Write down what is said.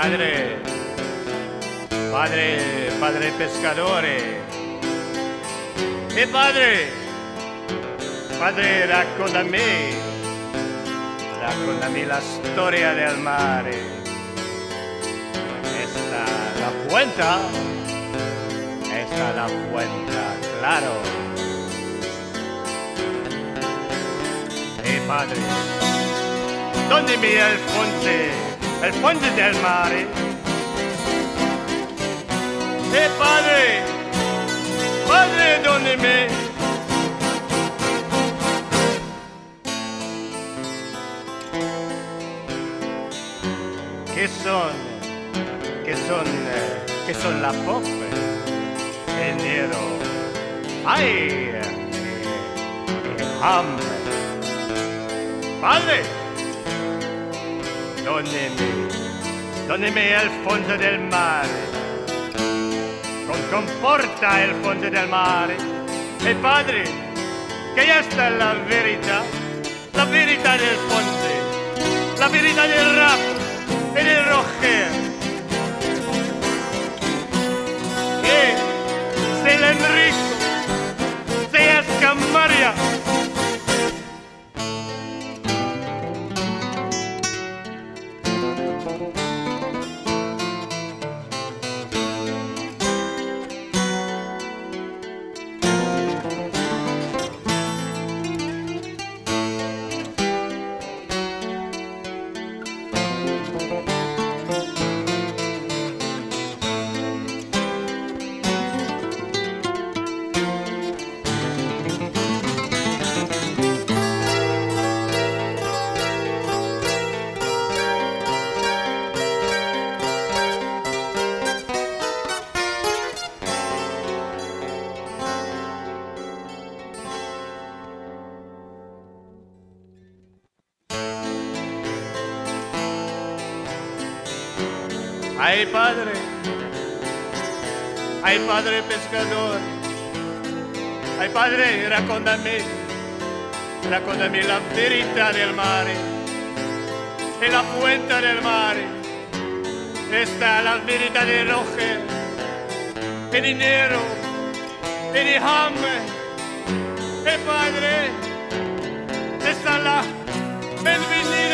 padre, padre, padre pescadore. Eh, padre, padre, raccontami, raccontami la storia del mare. Esta la cuenta, esta la cuenta, claro. Eh, padre, ¿dónde mira el fonte, al fondo del mare. E padre, padre donne me. Che son, che son, che son la pop e nero. Ai, ham. Padre! ¿Dónde me, dónde me el fondo del mare? Con comporta el fondo del mare. E padre, che está la verità, la verità del fonte, Ay Padre, ay Padre pescador, ay Padre raccontami, raccontami la verità del mare, è la fuente del mare, sta la verità del rojo, e di nero, e di hambre, e Padre, sta la benvenuta.